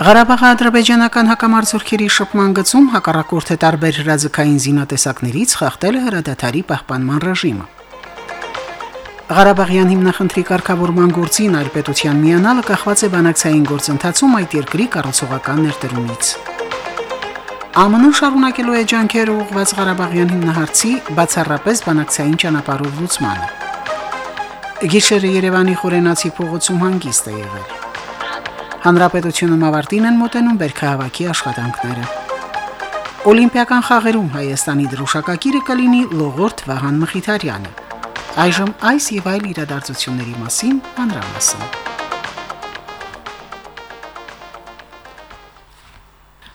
Ղարաբաղի ադրբեջանական հակամարտությունների շփման գծում հակառակորդը տարբեր հրաձգային զինատեսակներից խախտել է հրադադարի պահպանման ռեժիմը։ Ղարաբաղյան հիմնախնդրի կարգավորման գործին այլ պետության միանալը կախված է բանակցային գործընթացում այդ երկրի կառուցողական ներդրումից։ ԱՄՆ շարունակելու է ջանքերը ուղղված Ղարաբաղյան հիմնահարցի բացառապես բանակցային ճանապարհով լուծմանը։ Գիշերը Երևանի խորենացի փողոցում հանգիստ է եղել։ Հանրապետությունում ավարտին են մոտենում βέρքահավաքի աշխատանքները։ Օլիմպիական խաղերում Հայաստանի դրոշակակիրը կլինի Լողորթ Վահան Մխիթարյանը։ Այժմ այս եւ այլ իրադարձությունների մասին հանրամասն։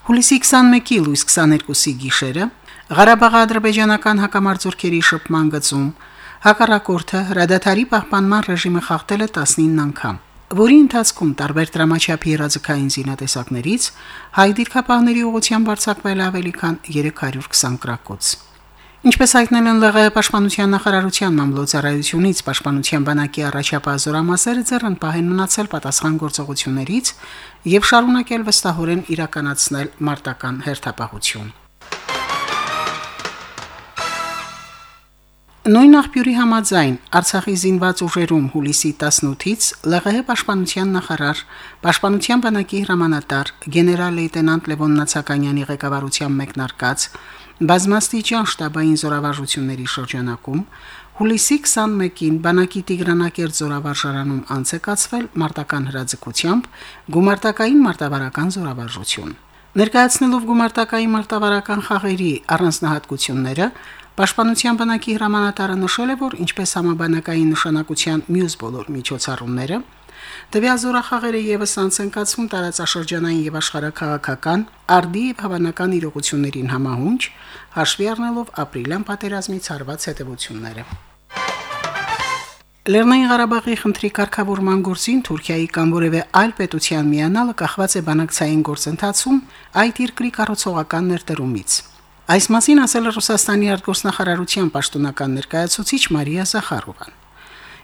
Հուլիսի 21-ի լույս 22-ի գիշերը Ղարաբաղի ադրբեջանական հակամարտությունների շփման գծում հակառակորդը հրադադարի պահպանման ռեժիմը խախտել է 19 անգամ որի ընթացքում տարբեր դրամաչափի հրաձգային զինատեսակներից հայ դիրքապահների ուղղությամբ արձակվել ավելի քան 320 գրակոց։ Ինչպես հայտնել են ԼՂՀ պաշտպանության նախարարության մամլոյցարայությունից պաշտպանության բանակի առաջապահ զորամասերը ձեռն պահեն մնացել պատասխան գործողություններից եւ շարունակել վստահորեն իրականացնել մարտական հերթապահություն։ Նույն աղբյուրի համաձայն Արցախի զինված ուժերում հուլիսի 18-ից ԼՂՀ պաշտպանության նախարար, պաշտպանության բանակի հրամանատար գեներալ լեյտենանտ Լևոն Նացականյանի ղեկավարությամբ մեկնարկած բազմաստիճան շտաբային զորավարժությունների շրջանակում հուլիսի 21-ին բանակի Տիգրանակերտ զորավարժարանում անցեկացվել մարտական հրաձգությամբ գումարտակային մարտավարական զորավարժություն։ Ներկայացնելով գումարտակային մարտավարական խաղերի առանձնահատկությունները Պաշտպանության բանակի հրամանատարը նշել է, որ ինչպես համաբանակային նշանակության մյուս բոլոր միջոցառումները, տվյալ զորախաղերը եւս անցնկացվում տարածաշրջանային եւ աշխարհակաղակական արդի եւ հավանական իրողություններին համահունչ, հաշվի առնելով ապրիլյան պատերազմից արված հետևությունները։ Լեռնային Ղարաբաղի խնդրի կարգավորման գործին Թուրքիայի կամ որևէ այլ պետության միանալը կախված է բանակցային գործընթացում այդ երկրի կառուցողական ներդրումից։ Այս մասին ասել է Ռուսաստանի արտգործնախարարության պաշտոնական ներկայացուցիչ Մարիա Զախարովան։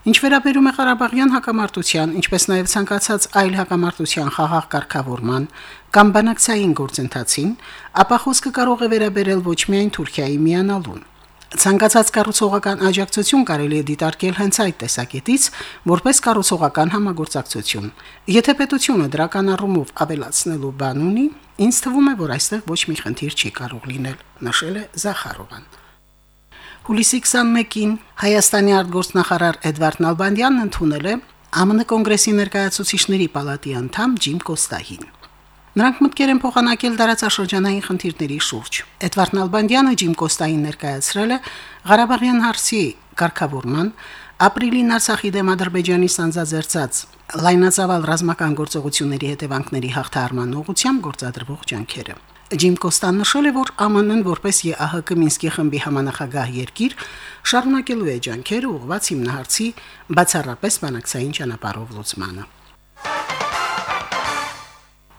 Ինչ վերաբերում է Ղարաբաղյան հակամարտության, ինչպես նաև ցանկացած այլ հակամարտության խաղաղ կարգավորման կամ բանակցային գործընթացին, ապա խոսքը կարող է վերաբերել ոչ միայն Թուրքիայի միանալուն։ Ցանկացած կառուցողական աջակցություն կարելի է դիտարկել հենց այդ տեսակետից, որպես կառուցողական համագործակցություն։ Եթե պետությունը դրական առումով ավելացնելու բան ունի, ինձ թվում է, որ այստեղ ոչ մի խնդիր չի կարող լինել, նշել է Զախարովան։ Հուլիսի 21-ին Հայաստանի արտգործնախարար Էդվարդ Նալբանդյանն ընդունել է ԱՄՆ կոնգրեսի ներկայացուցիչների պալատի անդամ Ջիմ Կոստահին։ Նրանք մտկեր են փոխանակել դարաճաշրջանային խնդիրների շուրջ։ Էդվարդ Նալբանդյանը Ջիմ Կոստային ներկայացրել է Ղարաբաղյան հարցի կարգավորման ապրիլին Արցախի դեմ Ադրբեջանի սանձազերծած լայնածավալ ռազմական գործողությունների հետևանքների հաղթահարման ուղղությամբ գործադրվող ջանքերը։ Ջիմ Կոստան նշել է, որ ԱՄՆ-ն որպես ԵԱՀԿ Մինսկի խմբի համանախագահ երկիր շարունակելու է ջանքերը ուղղված հիմնահարցի բացառապես բանակցային ճանապարհով լուծմանը։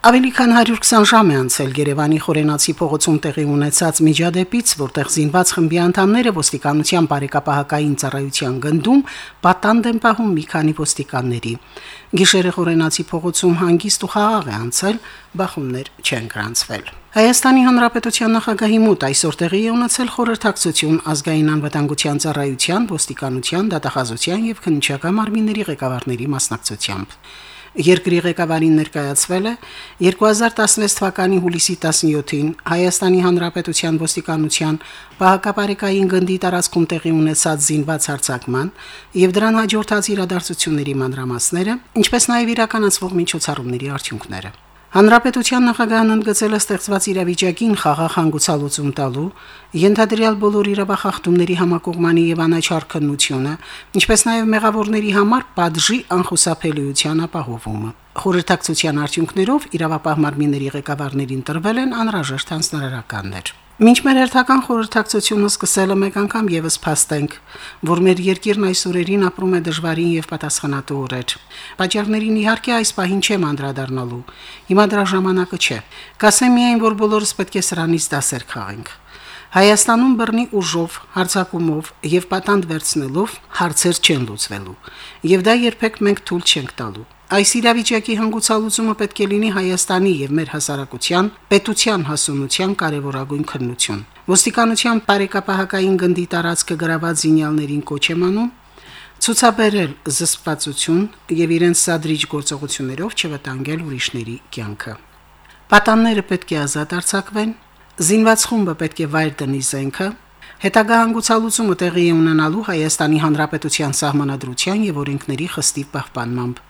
Ավելի քան 120 ժամ է անցել Երևանի Խորենացի փողոցում տեղի ունեցած միջադեպից, որտեղ զինված խմբի անդամները ոստիկանության բարեկապահական ծառայության գնդում պատանդ են պահում մի քանի ոստիկանների։ Գիշերը Խորենացի փողոցում հանգիստ ու խաղաղ է անցել, բախումներ չեն գրանցվել։ Հայաստանի Հանրապետության նախագահի մոտ այսօր տեղի է ունեցել խորհրդակցություն ազգային անվտանգության ծառայության, ոստիկանության, դատախազության եւ քննիչական մարմինների ղեկավարների մասնակցությամբ։ Երկրի ղեկավարին ներկայացվել է 2016 թվականի հուլիսի 17-ին Հայաստանի Հանրապետության ոստիկանության Պահակապարեկային գնդի տարածքում տեղի ունեցած զինված հարձակման եւ դրան հաջորդած իրադարձությունների մանրամասները, ինչպես նաեւ իրականացվող միջոցառումների արդյունքները։ Հանրապետության նախագահն ընդգծել է ստեղծված իրավիճակին խաղաղ հանգուցալուծում տալու, ընդհանրյալ բոլոր իրավախախտումների համակողմանի եւ անաչառ քննությունը, ինչպես նաեւ մեղավորների համար падժի անխուսափելիության ապահովումը։ Խորհրդակցության արդյունքներով իրավապահ մարմինների ղեկավարներին տրվել են անհրաժեշտ հանձնարարականներ։ Մինչ մեր հերթական խորհրդակցությունը սկսել է մեկ անգամ եւս փաստենք, որ մեր երկիրն այս օրերին ապրում է դժվարին եւ պատասխանատու օրեր։ Բաժարներին իհարկե այս պահին չեմ անդրադառնալու։ Հիմա դրա ժամանակը չէ։ Կասեմ միայն, որ բոլորս պետք է սրանից դասեր քաղենք։ Հայաստանում բռնի ուժով, հարձակումով եւ պատանդ վերցնելով հարցեր չեն լուծվելու, եւ դա երբեք մենք թույլ չենք տալու։ Այս իրավիճակի հանգուցալուծումը պետք է լինի Հայաստանի եւ մեր հասարակության, պետության հասունության կարևորագույն քննություն։ Ոստիկանության բարեկապահակային գնդի տարածքը գրաված զինյալներին կոչ եմ անում ցուցաբերել զսպվածություն եւ իրենց սադրիչ գործողություններով չվտանգել ուրիշների կյանքը։ Պատանները պետք է ազատ արձակվեն, զինված խումբը պետք է վայր դնի զենքը, հետագա հանգուցալուծումը տեղի է ունենալու Հայաստանի Հանրապետության սահմանադրության եւ օրենքների խստիվ պահպանմամբ։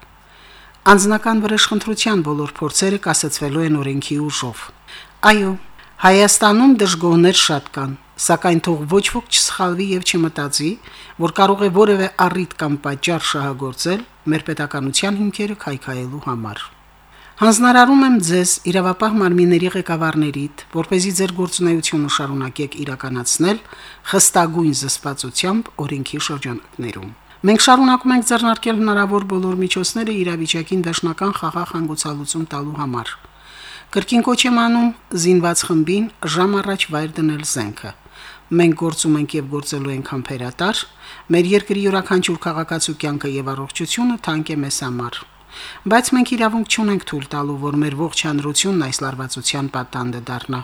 Անձնական վրեժխնդրության բոլոր փորձերը կասեցվելու են օրենքի ուժով։ Այո, Հայաստանում դժգոհներ շատ կան, սակայն թող ոչ ոք չսխալվի եւ չմտածի, որ կարող է որևէ առիթ կամ պատճառ շահագործել մեր պետականության հիմքերը քայքայելու համար։ Հանձնարարում եմ ձեզ իրավապահ մարմինների ղեկավարներիդ, որ เป զի ձեր գործունեությունը շարունակեք իրականացնել խստագույն զսպվածությամբ օրենքի շրջանակներում։ Մենք շարունակում ենք ձեռնարկել հնարավոր բոլոր միջոցները իրավիճակին դաշնական խաղաղ հանգուցալուծում տալու համար։ Կրկին կոչ եմ անում զինված խմբին ժամ առաջ վայր դնել զենքը։ Մենք գործում ենք եւ գործելու ենք համբերատար, մեր երկրի յուրաքանչյուր քաղաքացու կյանքը եւ առողջությունը թանկ է մեզ համար։ Բայց մենք իրավունք չունենք թույլ տալու, որ մեր ողջ հանրությունն այս լարվածության պատանդը դառնա։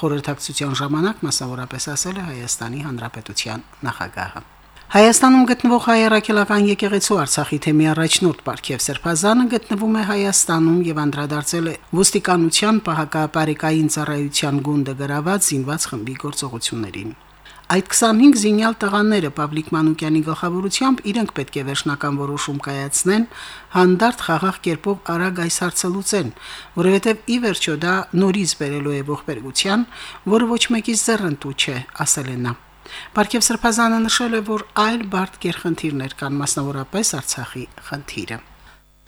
Խորհրդակցության ժամանակ մասնավորապես ասել է Հայաստանի Հանրապետության նախագահը։ Հայաստանում գտնվող հայ առաքելական եկեղեցու Արցախի թեմի առաջնորդ Պարքև Սրբազանը գտնվում է Հայաստանում եւ անդրադարձել է ոստիկանության պահակապարիկային ծառայության գունդը գրաված զինված խմբի գործողություններին։ Այդ 25 զինյալ տղաները Պավլիկ Մանուկյանի գլխավորությամբ իրենք պետք է վերջնական որոշում կայացնեն, հանդարտ խաղաղ կերպով արագ այս հարցը լուծեն, որովհետև ի վերջո դա նորից բերելու է ողբերգության, որը ոչ մեկից ձեռնտու չէ, ասել է նա. Պարքև Սրբազանը նշել է, որ այլ բարդ գերխնդիրներ կան, մասնավորապես Արցախի խնդիրը։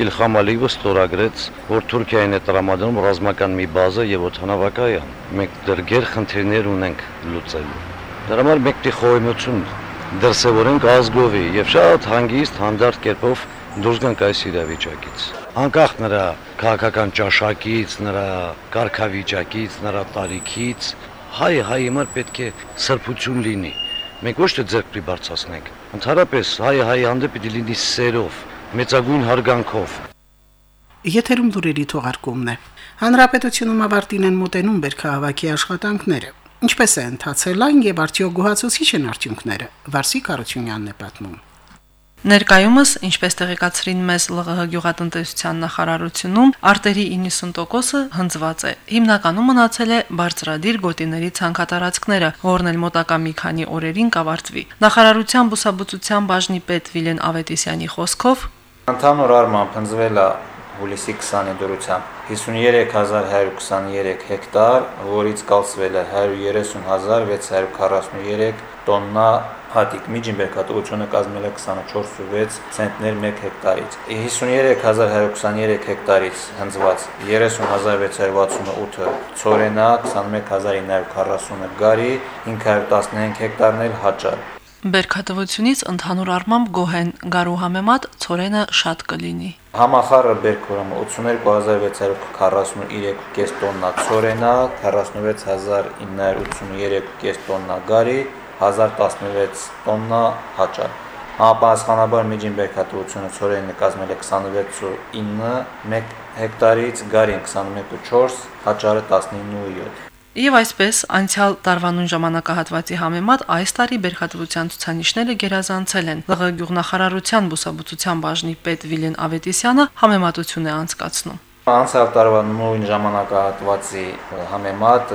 Իլխամ Ալիևը ստորագրեց, որ Թուրքիային է տրամադրում ռազմական մի բազա եւ օթանավակայան։ Մենք դեռ գերխնդիրներ ունենք լուծելու։ Դրա համար մենք դի խոհեմություն դրսևորենք ազգովի եւ շատ հանգիստ հանդարտ կերպով դուրս գանք այս իրավիճակից։ Անկախ նրա քաղաքական ճաշակից, նրա կարգավիճակից, նրա տարիքից, հայը հայի համար պետք է սրբություն լինի։ Մենք ոչ թե ձեռքի բարձրացնենք։ Ընդհանրապես հայը հայի հանդեպ պիտի լինի սերով, մեծագույն հարգանքով։ Եթերում լուրերի թողարկումն է։ Հանրապետությունում ավարտին են մոտենում βέρքահավաքի աշխատանքները։ Ինչպես է ընթացել այն եւ արդյոք գոհացուցիչ են արդյունքները։ Վարսիկ Արությունյանն է պատմում։ Ներկայումս, ինչպես տեղեկացրին մեզ ԼՂՀ գյուղատնտեսության նախարարությունում, արտերի 90%-ը հնձված է։ Հիմնականում մնացել է բարձրադիր գոտիների ցանկատարածքները, որն էլ մոտակա մի քանի օրերին կավարտվի։ Նախարարության բուսաբուծության բաժնի պետ Վիլեն Ավետիսյանի խոսքով Ընդհանուր առմամբ հնձվել է հուլիսի 20-ի դրությամբ 53123 հեկտար, որից կալցվել է 130643 տոննա հատիկ միջին բերքատվությունը կազմել է 24.6 ցենտներ 1 հեկտարից 53123 հեկտարից հնձված 30668-ը ծորենա 21940-ը գարի 515 հեկտարն էլ հաճար Բերքատվությունից ընդհանուր առմամբ գոհեն գարու համեմատ ծորենը շատ կլինի Համախառը բերքորոմը 82443.5 տոննա ծորենա 46983.5 տոննա գարի 1016 տոննա հաճար։ Համապատասխանաբար միջին բերքատվությունը ծորենը կազմել է 26.9 1 հեկտարից, գարին 21.4, հաճարը 19.7։ Եվ այսպես անցյալ տարվանուն ժամանակահատվածի համեմատ այս տարի բերքատվության ցուցանիշները գերազանցել են։ ԼՂ գյուղնախարարության բուսաբուծության բաժնի պետ Վիլեն Ավետիսյանը համեմատություն է անցկացնում։ Անցյալ տարվա նույն ժամանակահատվածի համեմատ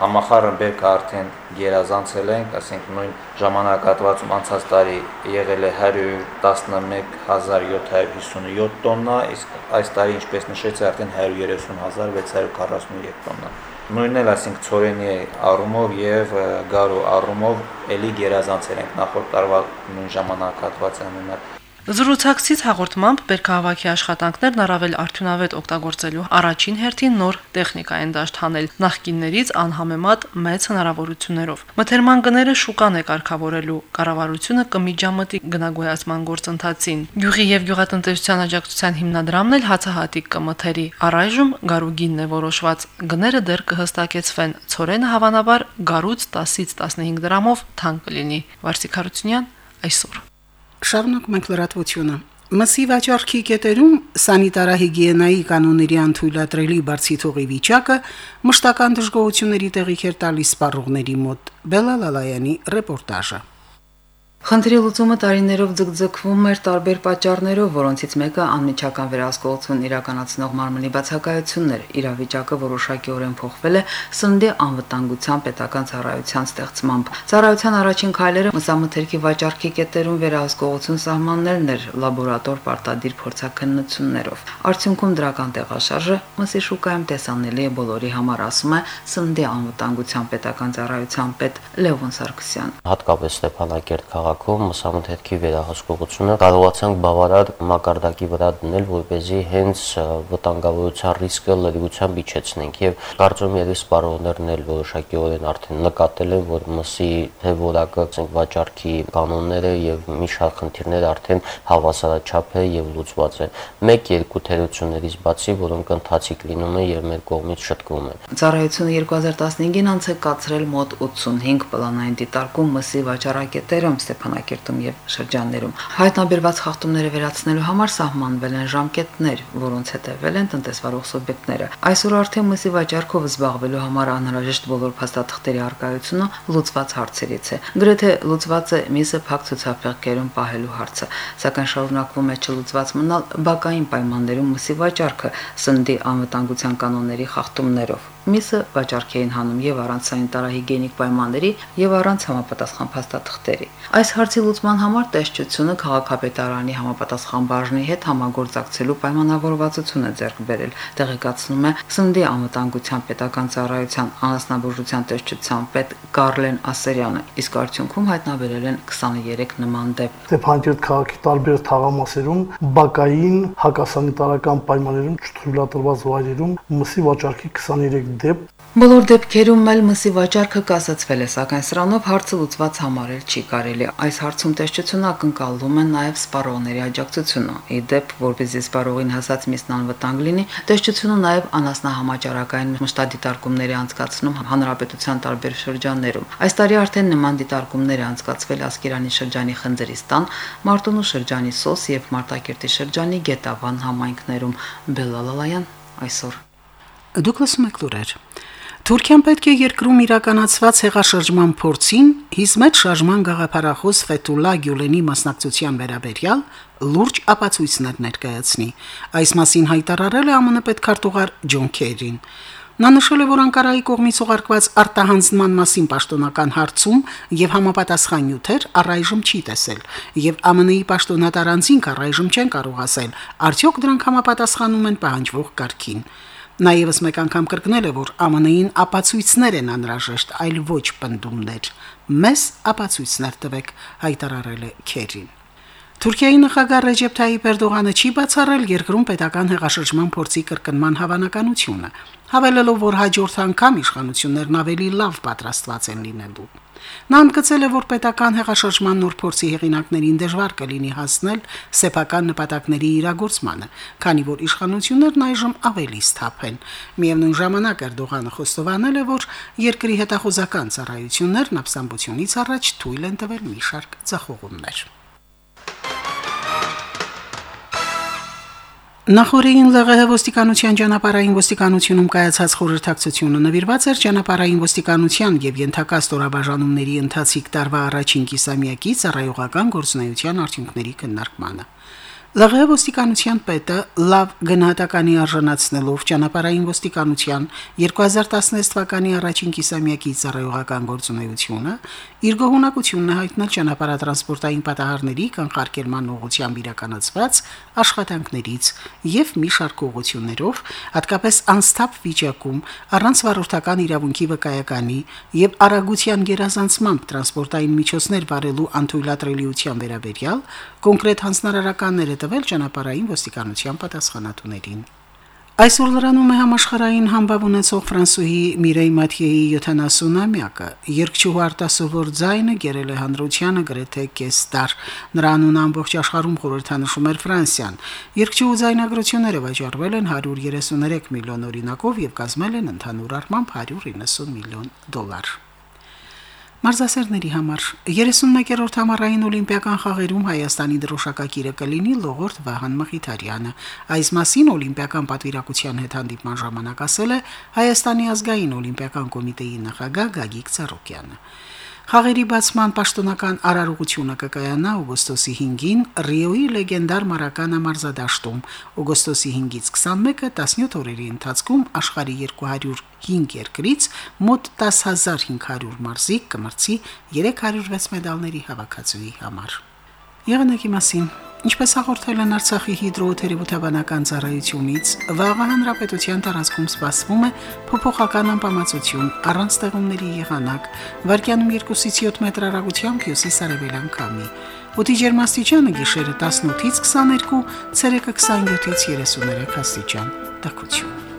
համախառը բերքը արդեն գերազանցել ենք, ասենք նույն ժամանակահատվածում անցած տարի եղել է 111757 տոննա, իսկ այս տարի ինչպես նշեցի արդեն 130643 տոննա։ Նույնն էլ ասենք ծորենի առումով եւ գարու առումով ելի գերազանցել ենք նախորդ տարվա նույն ժամանակահատվածի համեմատ Զրուցակցից հաղորդմամբ Բերքահավաքի աշխատանքներն առավել արդյունավետ օգտագործելու առաջին հերթին նոր տեխնիկա են դաշտ հանել նախկիններից անհամեմատ մեծ հնարավորություններով։ Մթերման գները շուկան է կարգավորելու կառավարությունը կմիջամտի գնագոյացման գործընթացին։ Գյուղի եւ գյուղատնտեսության աջակցության հիմնադրամն էլ հացահատիկ կմթերի։ Առայժմ գարուգինն է որոշված։ Գները դեռ կհստակեցվեն։ Ցորենը հավանաբար գարուց 10-ից 15 դրամով թանկ կլինի։ Վարսիկ Հարությունյան այսօր Շարունակում ենք լրատվությունը։ Մսի վաճառքի կետերում սանիտարահիգիենայի կանոնների անթույլատրելի բարձիթողի վիճակը մշտական դժգոհությունների տեղիք էր տալիս սպառողների մոտ։ Բելալալայանի ռեպորտաժը։ Խնդրի լուծումը տարիներով ձգձգվում էր տարբեր պատճառներով, որոնցից մեկը անմիջական վերահսկողություն իրականացնող մարմնի բացակայությունն էր։ Իրավիճակը որոշակիորեն փոխվել է սննդի անվտանգության պետական ծառայության ստեղծմամբ։ Ծառայության առաջին քայլերը մսամթերքի վաճառքի կետերում վերահսկողություն սահմանելն էր լաբորատոր պարտադիր փորձակնություններով։ Արդյունքում դրական տեղաշարժը մսի շուկայում տեսանելի է բոլորի համար, ասում է սննդի անվտանգության պետական ծառայության պետ Լևոն Սարգսյան։ Հատկապես Ստեփանակերտ քաղաք քաղաքում մսամթերքի վերահսկողությունը կարողացանք բավարար մակարդակի վրա դնել, որպեսզի հենց վտանգավորության ռիսկը լրիվությամբ իջեցնենք եւ կարծում եմ սպառողներն էլ որոշակիորեն արդեն նկատել են, որ մսի թե որակը, ասենք վաճառքի կանոնները եւ մի շարք խնդիրներ արդեն հավասարաչափ է եւ լուծված է։ Մեկ-երկու թերություններից բացի, որոնք ընթացիկ լինում են եւ մեր կողմից շտկվում են։ Ծառայությունը 2015-ին անցկացրել մոտ 85 պլանային դիտարկում մսի վաճառակետերում Ստեփ Ստեփանակերտում եւ շրջաններում։ Հայտնաբերված խախտումները վերացնելու համար սահմանվել են ժամկետներ, որոնց հետևել են տնտեսվարող սուբյեկտները։ Այսօր արդեն մսի վաճառքով զբաղվելու համար անհրաժեշտ բոլոր փաստաթղթերի արկայությունը լուծված հարցերից է։ Գրեթե լուծված է միսը փակ ցուցափեղկերում պահելու հարցը, սակայն շարունակվում է չլուծված մնալ բակային պայմաններում մսի վաճառքը սննդի անվտանգության կանոնների խախտումներով։ Միսը վաճառքի են հանում եւ առանց սանիտարահիգիենիկ պայմանների եւ առանց համապատասխան փաստաթղթերի։ Այս հարցի լուծման համար տեսչությունը քաղաքապետարանի համապատասխան բաժնի հետ համագործակցելու պայմանավորվածություն է ձեռք բերել, տեղեկացնում է Սնդի անվտանգության պետական ծառայության անասնաբուժության տեսչության պետ Կարլեն Ասերյանը։ Իսկ արդյունքում հայտնաբերել են 23 նման դեպք։ Ստեփանակերտ քաղաքի տարբեր թաղամասերում բակային հակասանիտարական պայմաններում չթույլատրված վայրերում մսի վաճառքի 23 դեպք Բոլոր դեպքերում էլ մսի վաճառքը կասացվել է, սակայն սրանով հարցը լուծված համարել չի կարելի։ Այս հարցում տեսչությունը ակնկալում է նաև սպառողների աջակցությունը։ Ի դեպ, որպեսզի սպառողին հասած միսն անվտանգ լինի, տեսչությունը նաև անասնահամաճարակային մշտադիտարկումների անցկացնում հանրապետության տարբեր շրջաններում։ Այս տարի արդեն նման դիտարկումներ է անցկացվել Ասկերանի շրջանի Խնձրիստան, Մարտունու շրջանի Սոս եւ Մարտակերտի շրջանի Գետավան համայնքներում։ Բելալալայան այսօր Դուք լսում եք լուրեր։ Թուրքիան պետք է երկրում իրականացված հեղաշրջման փորձին հիզմետ շարժման գաղափարախոս Ֆեթուլա Գյուլենի մասնակցության վերաբերյալ լուրջ ապացույցներ ներկայացնի։ Այս մասին հայտարարել է ԱՄՆ պետքարտուղար Ջոն Քերին։ Նա նշել է, որ Անկարայի կողմից ուղարկված արտահանձնման մասին պաշտոնական հարցում եւ համապատասխան նյութեր առայժմ չի տեսել, եւ ԱՄՆ-ի պաշտոնատարանցին առայժմ չեն կարող ասել, արդյոք դրանք համապատասխանում են պահանջվող կարգին։ Նաև մեկ անգամ կրկնել է, որ ԱՄՆ-ին ապացույցներ են անհրաժեշտ, այլ ոչ պնդումներ։ Մեզ ապացույցներ տվեք, հայտարարել է Քերին։ Թուրքիայի նախագահ Ռեջեփ Թայիպ Էրդողանը չի բացառել երկրում պետական հեղաշրջման փորձի կրկնման հավանականությունը, հավելելով, որ հաջորդ անգամ իշխանություններն ավելի լավ պատրաստված են լինելու։ Նա ընդգծել է, որ պետական հեղաշրջման նոր փորձի հեղինակներին դժվար կլինի հասնել սեփական նպատակների իրագործմանը, քանի որ իշխանություններն այժմ ավելի սթափ են։ Միևնույն ժամանակ Էրդողանը խոստովանել է, որ երկրի հետախուզական ծառայություններն ապստամբությունից առաջ թույլ են տվել մի շարք ցախողումներ։ Նախորդին ԼՂՀ ոստիկանության ճանապարհային ոստիկանությունում կայացած խորհրդակցությունը նվիրված էր ճանապարհային ոստիկանության եւ ենթակա ստորաբաժանումների ընթացիկ տարվա առաջին կիսամյակի ծառայողական գործունեության արդյունքների քննարկմանը։ ԼՂՀ ոստիկանության պետը լավ գնահատականի արժանացնելով ճանապարհային ոստիկանության 2016 թվականի առաջին կիսամյակի ծառայողական գործունեությունը Իր գոհունակությունն է հայտնել ճանապարհատրանսպորտային պատահարների կանխարգելման ուղղությամբ իրականացված աշխատանքներից եւ մի շարք ուղղություններով, հատկապես անստապ վիճակում, առանց վարորդական իրավունքի վկայականի եւ արագության գերազանցմամբ տրանսպորտային միջոցներ վարելու անթույլատրելիության վերաբերյալ կոնկրետ հանձնարարականներ է տվել ճանապարհային ոստիկանության պատասխանատուներին։ Այսօր լրանում է համաշխարհային համբավ ունեցող Ֆրանսուհի Միրեյ Մաթիեի 70-ամյակը։ Երկչուհու արտասովոր ձայնը գերել է հանրությանը գրեթե կես դար։ Նրա անունը ամբողջ աշխարհում խորհրդանշում էր Ֆրանսիան։ Երկչուհու ձայնագրությունները վաճառվել են 133 միլիոն օրինակով եւ կազմել են ընդհանուր առմամբ 190 միլիոն դոլար։ Մարզասերների համար. 31-րդ համառային օլիմպիական խաղերում Հայաստանի դրոշակակիրը կլինի Լողորդ Վահան Մխիթարյանը։ Այս մասին օլիմպիական պատվիրակության հետ հանդիպման ժամանակ ասել է Հայաստանի ազգային օլիմպիական կոմիտեի նախագահ Գագիկ Ծառուկյանը։ Խաղերի բացման պաշտոնական արարողությունը կկայանա օգոստոսի 5-ին Ռիոյի լեգենդար մարական ամարզադաշտում։ Օգոստոսի 5-ից 21-ը 17 օրերի ընթացքում աշխարհի 205 երկրից մոտ 10500 մարզիկ կմրցի 306 մեդալների հավաքածուի համար։ Եղանակի մասին Ինչպես հաղորդել են Արցախի հիդրոթերապևտաբանական ծառայությունից, վաղը հանրապետության տարածքում սպասվում է փոփոխական անբավարարություն առանց ձեղումների եղանակ, վարկյանում 2-ից 7 մետր հեռագությամբ հյուսիս-արևելյան քամի։ Օդի ջերմաստիճանը գիշերը 18-ից 22, ցերեկը 27-ից 33 աստիճան։ Տակություն։